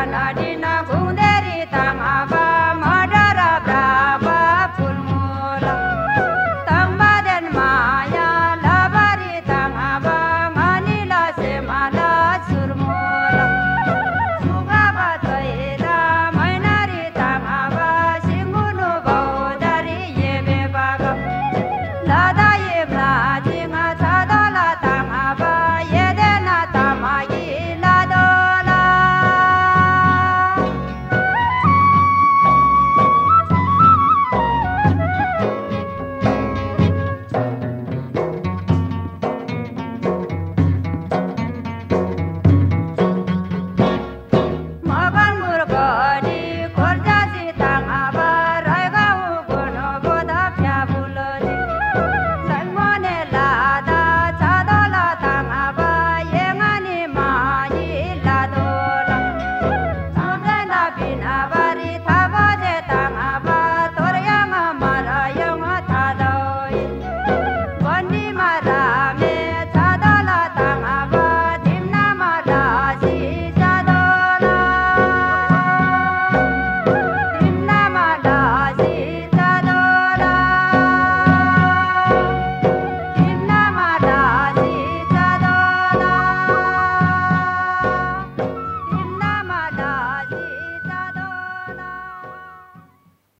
Janadi